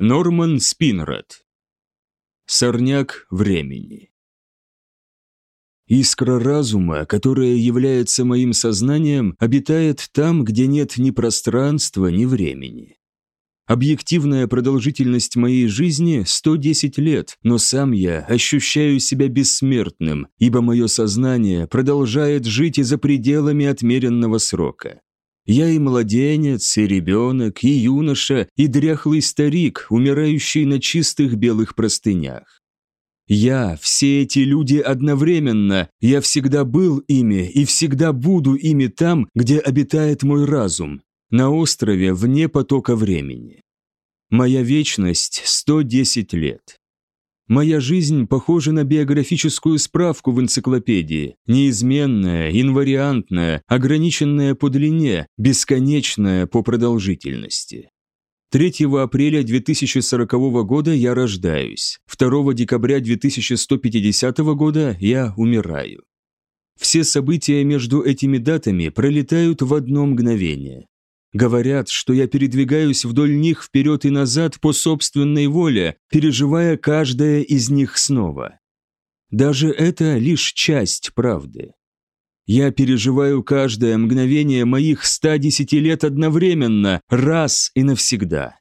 Норман Спинрад. Сорняк времени. Искра разума, которая является моим сознанием, обитает там, где нет ни пространства, ни времени. Объективная продолжительность моей жизни – 110 лет, но сам я ощущаю себя бессмертным, ибо мое сознание продолжает жить и за пределами отмеренного срока. Я и младенец, и ребенок, и юноша, и дряхлый старик, умирающий на чистых белых простынях. Я, все эти люди одновременно, я всегда был ими и всегда буду ими там, где обитает мой разум, на острове вне потока времени. Моя вечность – 110 лет. Моя жизнь похожа на биографическую справку в энциклопедии, неизменная, инвариантная, ограниченная по длине, бесконечная по продолжительности. 3 апреля 2040 года я рождаюсь, 2 декабря 2150 года я умираю. Все события между этими датами пролетают в одно мгновение. Говорят, что я передвигаюсь вдоль них вперед и назад по собственной воле, переживая каждое из них снова. Даже это лишь часть правды. Я переживаю каждое мгновение моих 110 лет одновременно, раз и навсегда.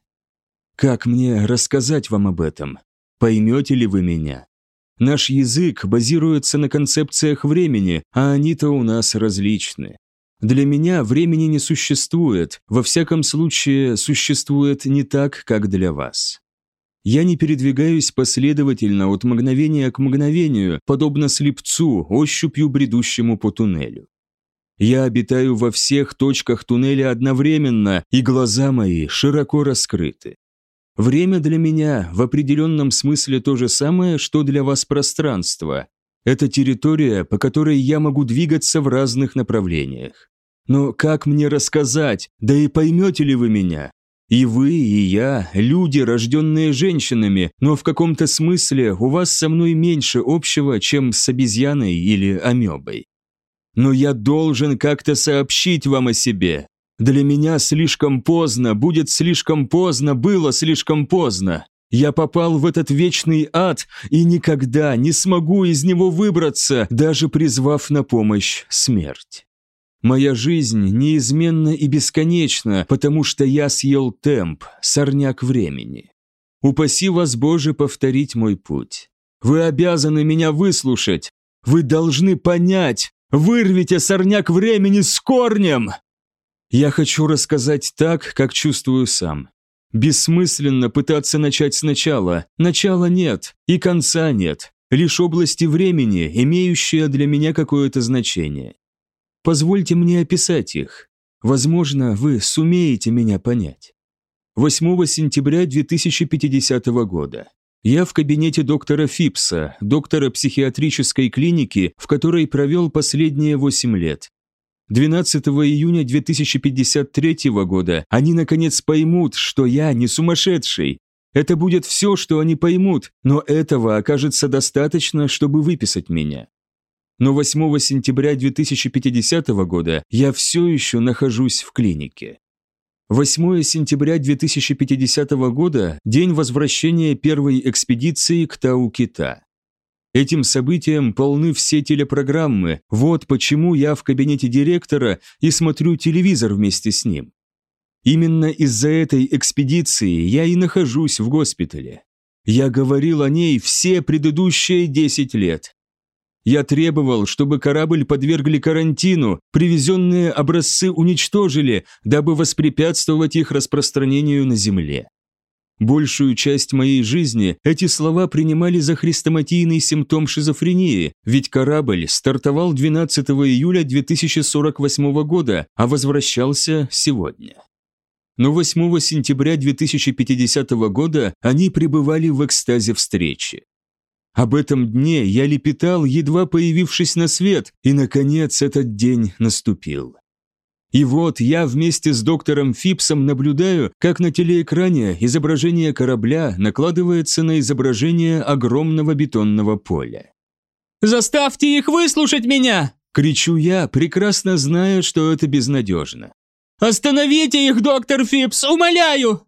Как мне рассказать вам об этом? Поймете ли вы меня? Наш язык базируется на концепциях времени, а они-то у нас различны. Для меня времени не существует, во всяком случае существует не так, как для вас. Я не передвигаюсь последовательно от мгновения к мгновению, подобно слепцу, ощупью бредущему по туннелю. Я обитаю во всех точках туннеля одновременно, и глаза мои широко раскрыты. Время для меня в определенном смысле то же самое, что для вас пространство. Это территория, по которой я могу двигаться в разных направлениях. Но как мне рассказать, да и поймете ли вы меня? И вы, и я – люди, рожденные женщинами, но в каком-то смысле у вас со мной меньше общего, чем с обезьяной или амебой. Но я должен как-то сообщить вам о себе. Для меня слишком поздно, будет слишком поздно, было слишком поздно. Я попал в этот вечный ад и никогда не смогу из него выбраться, даже призвав на помощь смерть. Моя жизнь неизменна и бесконечна, потому что я съел темп, сорняк времени. Упаси вас, Боже, повторить мой путь. Вы обязаны меня выслушать. Вы должны понять. Вырвите сорняк времени с корнем. Я хочу рассказать так, как чувствую сам. Бессмысленно пытаться начать сначала. Начала нет, и конца нет. Лишь области времени, имеющие для меня какое-то значение. Позвольте мне описать их. Возможно, вы сумеете меня понять. 8 сентября 2050 года. Я в кабинете доктора Фипса, доктора психиатрической клиники, в которой провел последние 8 лет. 12 июня 2053 года они наконец поймут, что я не сумасшедший. Это будет все, что они поймут, но этого окажется достаточно, чтобы выписать меня но 8 сентября 2050 года я все еще нахожусь в клинике. 8 сентября 2050 года – день возвращения первой экспедиции к Тау-Кита. Этим событием полны все телепрограммы, вот почему я в кабинете директора и смотрю телевизор вместе с ним. Именно из-за этой экспедиции я и нахожусь в госпитале. Я говорил о ней все предыдущие 10 лет, я требовал, чтобы корабль подвергли карантину, привезенные образцы уничтожили, дабы воспрепятствовать их распространению на Земле. Большую часть моей жизни эти слова принимали за хрестоматийный симптом шизофрении, ведь корабль стартовал 12 июля 2048 года, а возвращался сегодня. Но 8 сентября 2050 года они пребывали в экстазе встречи. Об этом дне я лепетал, едва появившись на свет, и, наконец, этот день наступил. И вот я вместе с доктором Фипсом наблюдаю, как на телеэкране изображение корабля накладывается на изображение огромного бетонного поля. «Заставьте их выслушать меня!» – кричу я, прекрасно зная, что это безнадежно. «Остановите их, доктор Фипс, умоляю!»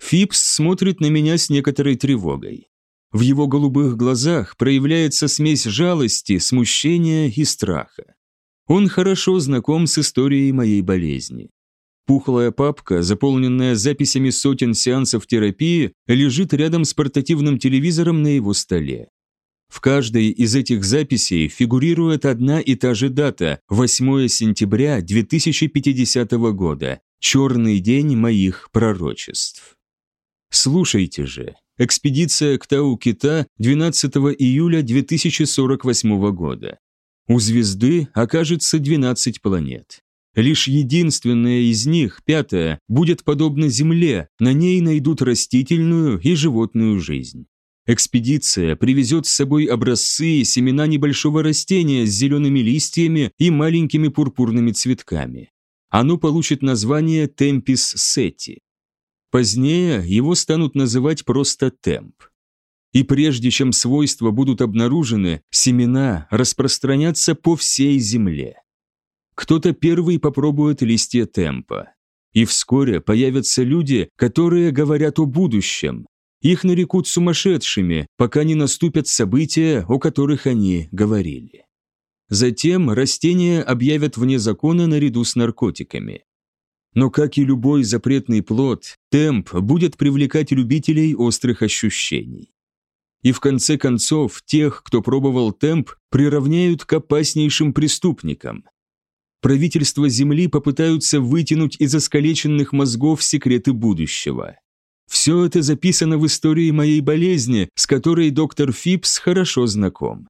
Фипс смотрит на меня с некоторой тревогой. В его голубых глазах проявляется смесь жалости, смущения и страха. Он хорошо знаком с историей моей болезни. Пухлая папка, заполненная записями сотен сеансов терапии, лежит рядом с портативным телевизором на его столе. В каждой из этих записей фигурирует одна и та же дата – 8 сентября 2050 года, черный день моих пророчеств. Слушайте же, экспедиция к Тау-Кита 12 июля 2048 года. У звезды окажется 12 планет. Лишь единственная из них, пятая, будет подобна Земле, на ней найдут растительную и животную жизнь. Экспедиция привезет с собой образцы и семена небольшого растения с зелеными листьями и маленькими пурпурными цветками. Оно получит название Темпис сети. Позднее его станут называть просто темп. И прежде чем свойства будут обнаружены, семена распространятся по всей земле. Кто-то первый попробует листья темпа. И вскоре появятся люди, которые говорят о будущем. Их нарекут сумасшедшими, пока не наступят события, о которых они говорили. Затем растения объявят вне закона наряду с наркотиками. Но, как и любой запретный плод, темп будет привлекать любителей острых ощущений. И в конце концов, тех, кто пробовал темп, приравняют к опаснейшим преступникам. Правительства Земли попытаются вытянуть из искалеченных мозгов секреты будущего. Все это записано в истории моей болезни, с которой доктор Фипс хорошо знаком.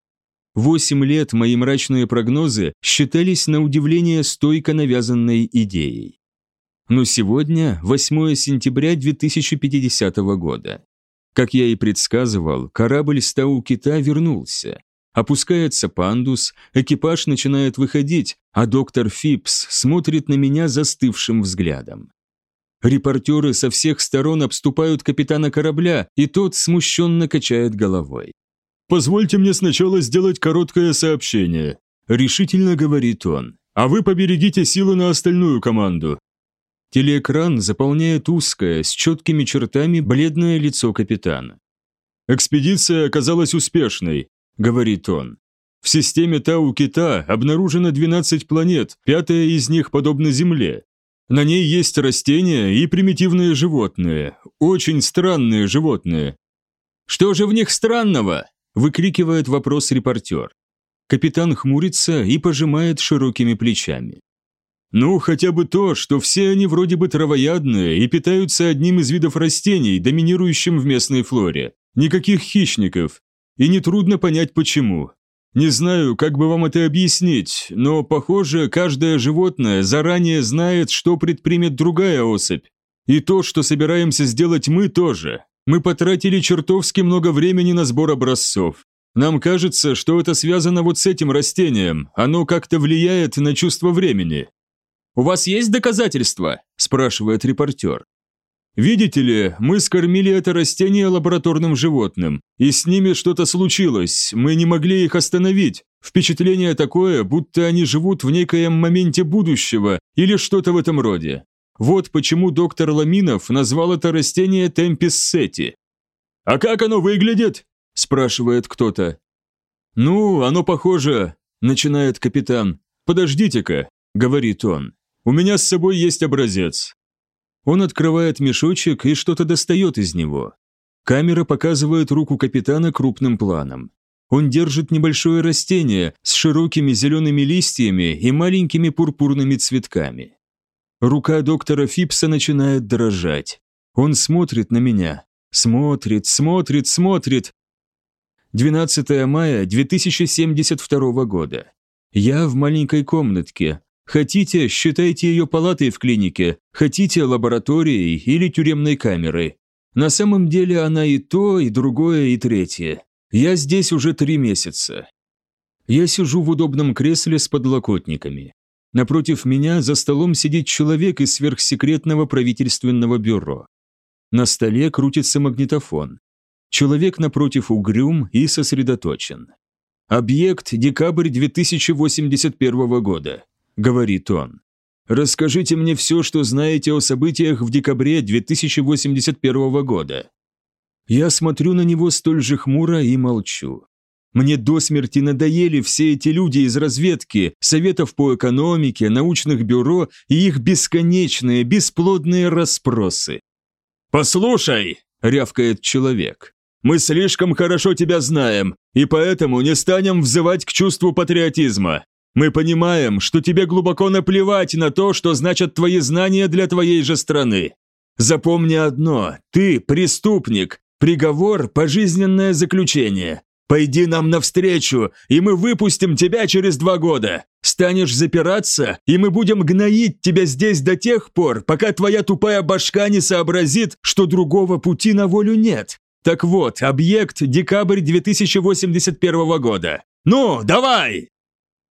Восемь лет мои мрачные прогнозы считались на удивление стойко навязанной идеей. Но сегодня 8 сентября 2050 года. Как я и предсказывал, корабль с Тау-Кита вернулся. Опускается пандус, экипаж начинает выходить, а доктор Фипс смотрит на меня застывшим взглядом. Репортеры со всех сторон обступают капитана корабля, и тот смущенно качает головой. «Позвольте мне сначала сделать короткое сообщение», – решительно говорит он. «А вы поберегите силы на остальную команду. Телеэкран заполняет узкое, с четкими чертами бледное лицо капитана. «Экспедиция оказалась успешной», — говорит он. «В системе Тау-Кита обнаружено 12 планет, пятая из них подобна Земле. На ней есть растения и примитивные животные, очень странные животные». «Что же в них странного?» – выкрикивает вопрос репортер. Капитан хмурится и пожимает широкими плечами. Ну, хотя бы то, что все они вроде бы травоядные и питаются одним из видов растений, доминирующим в местной флоре. Никаких хищников. И нетрудно понять почему. Не знаю, как бы вам это объяснить, но, похоже, каждое животное заранее знает, что предпримет другая особь. И то, что собираемся сделать мы тоже. Мы потратили чертовски много времени на сбор образцов. Нам кажется, что это связано вот с этим растением, оно как-то влияет на чувство времени. «У вас есть доказательства?» – спрашивает репортер. «Видите ли, мы скормили это растение лабораторным животным, и с ними что-то случилось, мы не могли их остановить. Впечатление такое, будто они живут в некоем моменте будущего или что-то в этом роде. Вот почему доктор Ламинов назвал это растение темписсети. «А как оно выглядит?» – спрашивает кто-то. «Ну, оно похоже», – начинает капитан. «Подождите-ка», – говорит он. У меня с собой есть образец». Он открывает мешочек и что-то достает из него. Камера показывает руку капитана крупным планом. Он держит небольшое растение с широкими зелеными листьями и маленькими пурпурными цветками. Рука доктора Фипса начинает дрожать. Он смотрит на меня. Смотрит, смотрит, смотрит. 12 мая 2072 года. Я в маленькой комнатке, Хотите, считайте ее палатой в клинике, хотите лабораторией или тюремной камерой. На самом деле она и то, и другое, и третье. Я здесь уже три месяца. Я сижу в удобном кресле с подлокотниками. Напротив меня за столом сидит человек из сверхсекретного правительственного бюро. На столе крутится магнитофон. Человек напротив угрюм и сосредоточен. Объект – декабрь 2081 года говорит он. расскажите мне все, что знаете о событиях в декабре 2081 года». Я смотрю на него столь же хмуро и молчу. Мне до смерти надоели все эти люди из разведки, советов по экономике, научных бюро и их бесконечные, бесплодные расспросы. «Послушай!» – рявкает человек. «Мы слишком хорошо тебя знаем, и поэтому не станем взывать к чувству патриотизма. Мы понимаем, что тебе глубоко наплевать на то, что значат твои знания для твоей же страны. Запомни одно – ты преступник, приговор – пожизненное заключение. Пойди нам навстречу, и мы выпустим тебя через два года. Станешь запираться, и мы будем гноить тебя здесь до тех пор, пока твоя тупая башка не сообразит, что другого пути на волю нет. Так вот, объект декабрь 2081 года. Ну, давай!»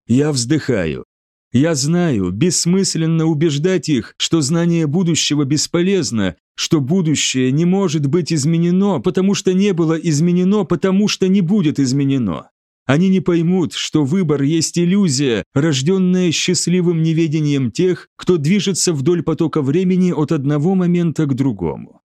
Я вздыхаю. Я знаю, бессмысленно убеждать их, что знание будущего бесполезно, что будущее не может быть изменено, потому что не было изменено, потому что не будет изменено. Они не поймут, что выбор есть иллюзия, рожденная счастливым неведением тех, кто движется вдоль потока времени от одного момента к другому.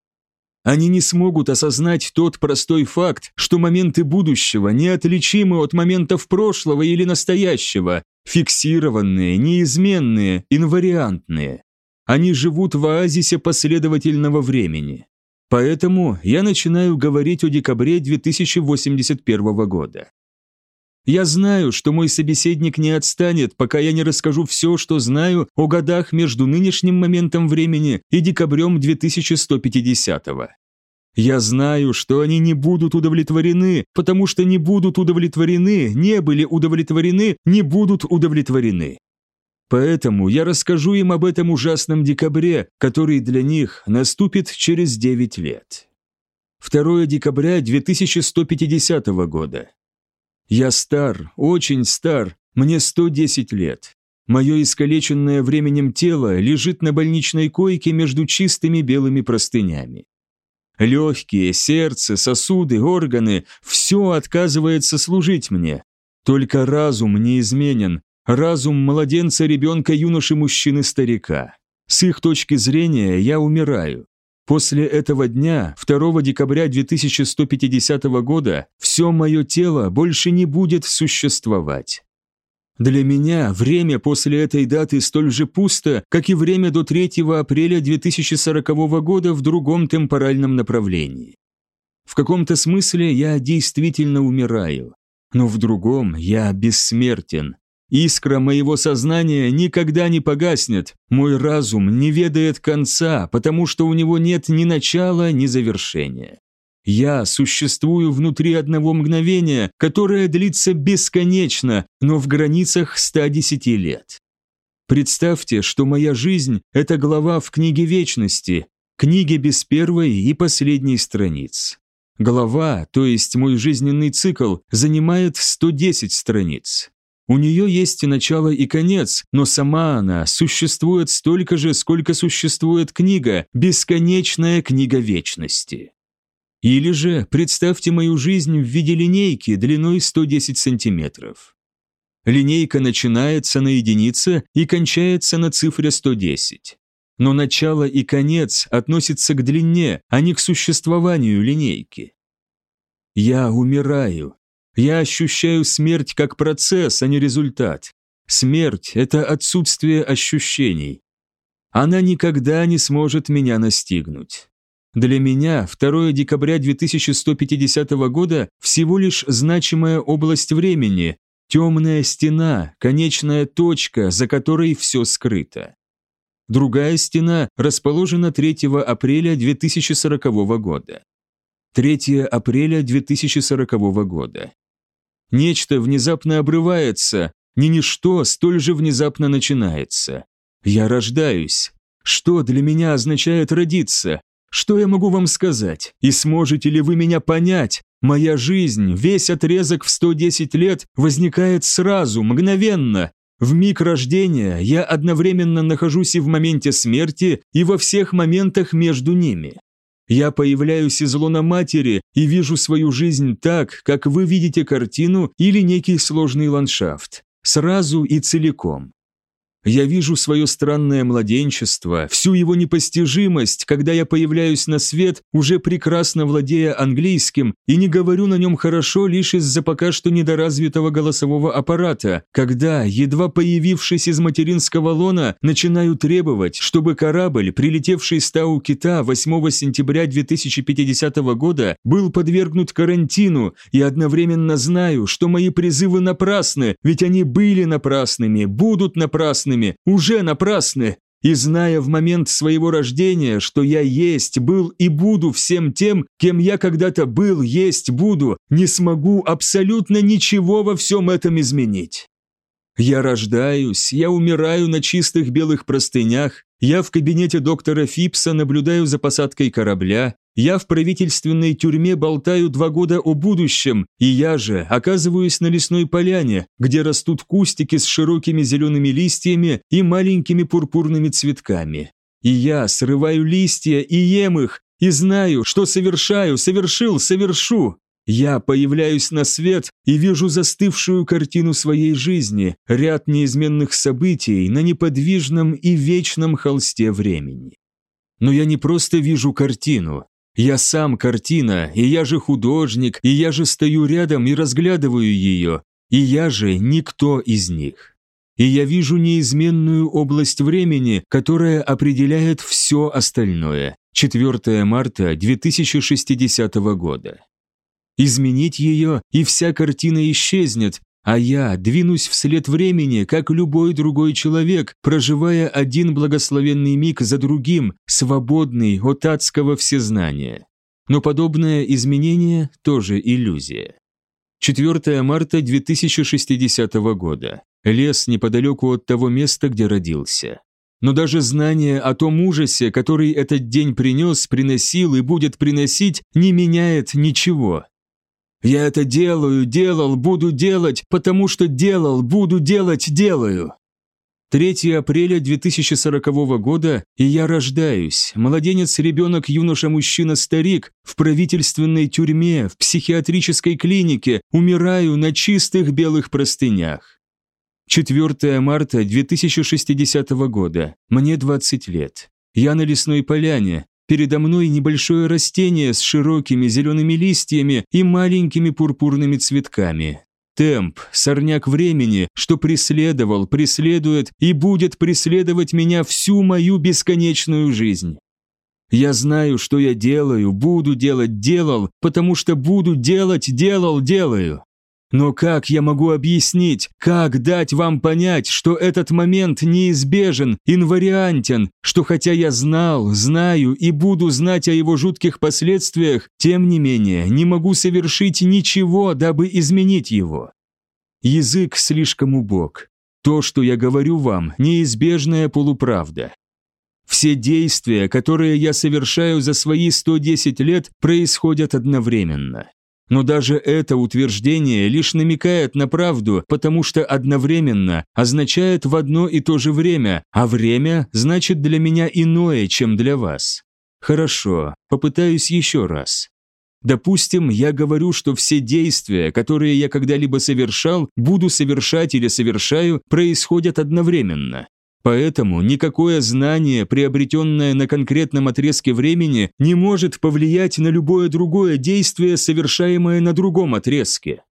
Они не смогут осознать тот простой факт, что моменты будущего неотличимы от моментов прошлого или настоящего, фиксированные, неизменные, инвариантные. Они живут в оазисе последовательного времени. Поэтому я начинаю говорить о декабре 2081 года. Я знаю, что мой собеседник не отстанет, пока я не расскажу все, что знаю о годах между нынешним моментом времени и декабрем 2150 -го. Я знаю, что они не будут удовлетворены, потому что не будут удовлетворены, не были удовлетворены, не будут удовлетворены. Поэтому я расскажу им об этом ужасном декабре, который для них наступит через 9 лет. 2 декабря 2150 года. Я стар, очень стар, мне 110 лет. Мое искалеченное временем тело лежит на больничной койке между чистыми белыми простынями. Легкие, сердце, сосуды, органы – все отказывается служить мне. Только разум неизменен, разум младенца, ребенка, юноши, мужчины, старика. С их точки зрения я умираю. После этого дня, 2 декабря 2150 года, все мое тело больше не будет существовать. Для меня время после этой даты столь же пусто, как и время до 3 апреля 2040 года в другом темпоральном направлении. В каком-то смысле я действительно умираю, но в другом я бессмертен, Искра моего сознания никогда не погаснет, мой разум не ведает конца, потому что у него нет ни начала, ни завершения. Я существую внутри одного мгновения, которое длится бесконечно, но в границах 110 лет. Представьте, что моя жизнь – это глава в книге вечности, книге без первой и последней страниц. Глава, то есть мой жизненный цикл, занимает 110 страниц. У нее есть и начало, и конец, но сама она существует столько же, сколько существует книга, бесконечная книга вечности. Или же представьте мою жизнь в виде линейки длиной 110 сантиметров. Линейка начинается на единице и кончается на цифре 110. Но начало и конец относятся к длине, а не к существованию линейки. Я умираю, я ощущаю смерть как процесс, а не результат. Смерть – это отсутствие ощущений. Она никогда не сможет меня настигнуть. Для меня 2 декабря 2150 года всего лишь значимая область времени, темная стена, конечная точка, за которой все скрыто. Другая стена расположена 3 апреля 2040 года. 3 апреля 2040 года. Нечто внезапно обрывается, ни ничто столь же внезапно начинается. Я рождаюсь. Что для меня означает родиться? Что я могу вам сказать? И сможете ли вы меня понять? Моя жизнь, весь отрезок в 110 лет возникает сразу, мгновенно. В миг рождения я одновременно нахожусь и в моменте смерти, и во всех моментах между ними. Я появляюсь из лона матери и вижу свою жизнь так, как вы видите картину или некий сложный ландшафт, сразу и целиком. Я вижу свое странное младенчество, всю его непостижимость, когда я появляюсь на свет, уже прекрасно владея английским, и не говорю на нем хорошо лишь из-за пока что недоразвитого голосового аппарата, когда, едва появившись из материнского лона, начинаю требовать, чтобы корабль, прилетевший с Тау-Кита 8 сентября 2050 года, был подвергнут карантину, и одновременно знаю, что мои призывы напрасны, ведь они были напрасными, будут напрасны, напрасными, уже напрасны, и зная в момент своего рождения, что я есть, был и буду всем тем, кем я когда-то был, есть, буду, не смогу абсолютно ничего во всем этом изменить. Я рождаюсь, я умираю на чистых белых простынях, я в кабинете доктора Фипса наблюдаю за посадкой корабля, я в правительственной тюрьме болтаю два года о будущем, и я же оказываюсь на лесной поляне, где растут кустики с широкими зелеными листьями и маленькими пурпурными цветками. И я срываю листья и ем их, и знаю, что совершаю, совершил, совершу. Я появляюсь на свет и вижу застывшую картину своей жизни, ряд неизменных событий на неподвижном и вечном холсте времени. Но я не просто вижу картину, я сам картина, и я же художник, и я же стою рядом и разглядываю ее, и я же никто из них. И я вижу неизменную область времени, которая определяет все остальное. 4 марта 2060 года. Изменить ее, и вся картина исчезнет, а я двинусь вслед времени, как любой другой человек, проживая один благословенный миг за другим, свободный от адского всезнания. Но подобное изменение тоже иллюзия. 4 марта 2060 года. Лес неподалеку от того места, где родился. Но даже знание о том ужасе, который этот день принес, приносил и будет приносить, не меняет ничего. Я это делаю, делал, буду делать, потому что делал, буду делать, делаю. 3 апреля 2040 года, и я рождаюсь, младенец, ребенок, юноша, мужчина, старик, в правительственной тюрьме, в психиатрической клинике, умираю на чистых белых простынях. 4 марта 2060 года, мне 20 лет. Я на лесной поляне, Передо мной небольшое растение с широкими зелеными листьями и маленькими пурпурными цветками. Темп, сорняк времени, что преследовал, преследует и будет преследовать меня всю мою бесконечную жизнь. Я знаю, что я делаю, буду делать, делал, потому что буду делать, делал, делаю. Но как я могу объяснить, как дать вам понять, что этот момент неизбежен, инвариантен, что хотя я знал, знаю и буду знать о его жутких последствиях, тем не менее не могу совершить ничего, дабы изменить его? Язык слишком убог. То, что я говорю вам, неизбежная полуправда. Все действия, которые я совершаю за свои 110 лет, происходят одновременно. Но даже это утверждение лишь намекает на правду, потому что одновременно означает в одно и то же время, а время значит для меня иное, чем для вас. Хорошо, попытаюсь еще раз. Допустим, я говорю, что все действия, которые я когда-либо совершал, буду совершать или совершаю, происходят одновременно. Поэтому никакое знание, приобретенное на конкретном отрезке времени, не может повлиять на любое другое действие, совершаемое на другом отрезке.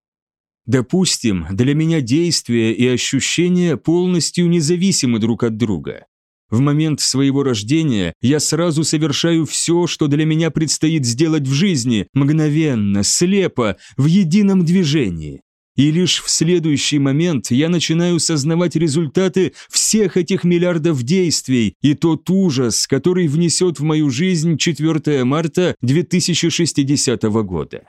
Допустим, для меня действия и ощущения полностью независимы друг от друга. В момент своего рождения я сразу совершаю все, что для меня предстоит сделать в жизни, мгновенно, слепо, в едином движении. И лишь в следующий момент я начинаю сознавать результаты всех этих миллиардов действий и тот ужас, который внесет в мою жизнь 4 марта 2060 года.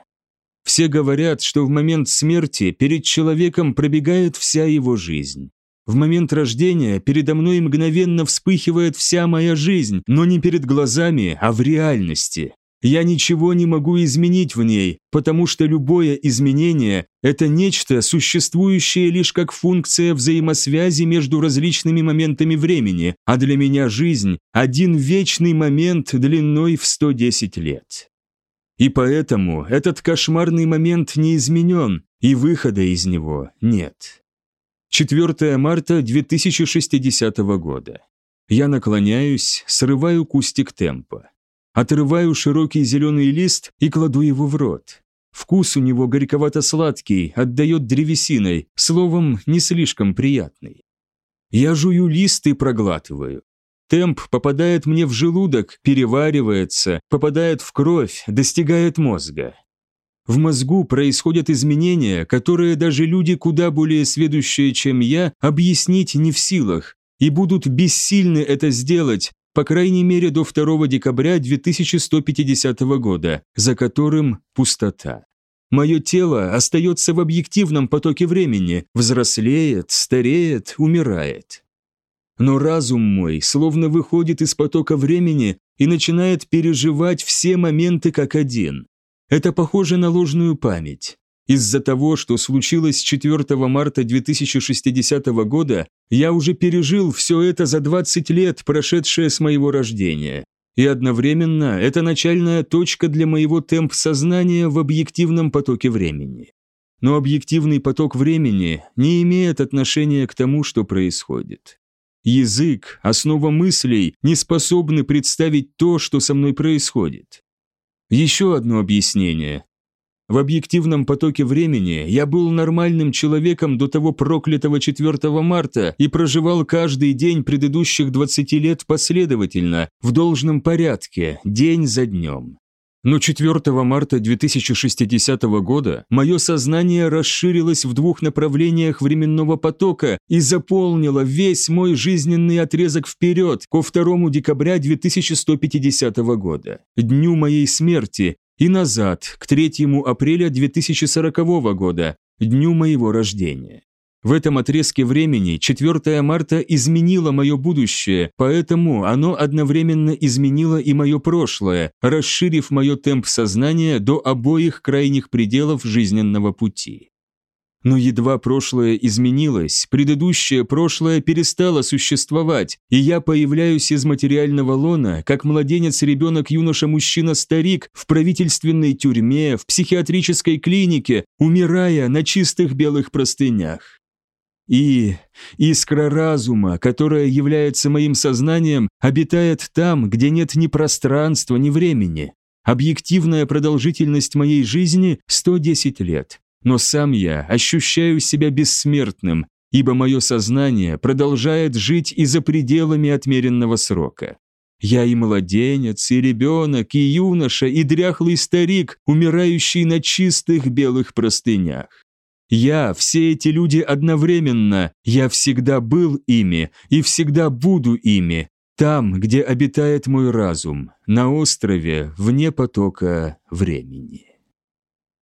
Все говорят, что в момент смерти перед человеком пробегает вся его жизнь. В момент рождения передо мной мгновенно вспыхивает вся моя жизнь, но не перед глазами, а в реальности. Я ничего не могу изменить в ней, потому что любое изменение – это нечто, существующее лишь как функция взаимосвязи между различными моментами времени, а для меня жизнь – один вечный момент длиной в 110 лет. И поэтому этот кошмарный момент не изменен, и выхода из него нет. 4 марта 2060 года. Я наклоняюсь, срываю кустик темпа. Отрываю широкий зеленый лист и кладу его в рот. Вкус у него горьковато-сладкий, отдает древесиной, словом, не слишком приятный. Я жую лист и проглатываю. Темп попадает мне в желудок, переваривается, попадает в кровь, достигает мозга. В мозгу происходят изменения, которые даже люди куда более сведущие, чем я, объяснить не в силах, и будут бессильны это сделать, по крайней мере до 2 декабря 2150 года, за которым пустота. Мое тело остается в объективном потоке времени, взрослеет, стареет, умирает. Но разум мой словно выходит из потока времени и начинает переживать все моменты как один. Это похоже на ложную память. Из-за того, что случилось 4 марта 2060 года, я уже пережил все это за 20 лет, прошедшее с моего рождения. И одновременно это начальная точка для моего темп сознания в объективном потоке времени. Но объективный поток времени не имеет отношения к тому, что происходит. Язык, основа мыслей, не способны представить то, что со мной происходит. Еще одно объяснение. В объективном потоке времени я был нормальным человеком до того проклятого 4 марта и проживал каждый день предыдущих 20 лет последовательно, в должном порядке, день за днем. Но 4 марта 2060 года мое сознание расширилось в двух направлениях временного потока и заполнило весь мой жизненный отрезок вперед ко 2 декабря 2150 года, дню моей смерти, и назад, к 3 апреля 2040 года, дню моего рождения. В этом отрезке времени 4 марта изменило мое будущее, поэтому оно одновременно изменило и мое прошлое, расширив мое темп сознания до обоих крайних пределов жизненного пути. Но едва прошлое изменилось, предыдущее прошлое перестало существовать, и я появляюсь из материального лона, как младенец, ребенок, юноша, мужчина, старик, в правительственной тюрьме, в психиатрической клинике, умирая на чистых белых простынях. И искра разума, которая является моим сознанием, обитает там, где нет ни пространства, ни времени. Объективная продолжительность моей жизни – 110 лет. Но сам я ощущаю себя бессмертным, ибо мое сознание продолжает жить и за пределами отмеренного срока. Я и младенец, и ребенок, и юноша, и дряхлый старик, умирающий на чистых белых простынях. Я, все эти люди одновременно, я всегда был ими и всегда буду ими, там, где обитает мой разум, на острове вне потока времени.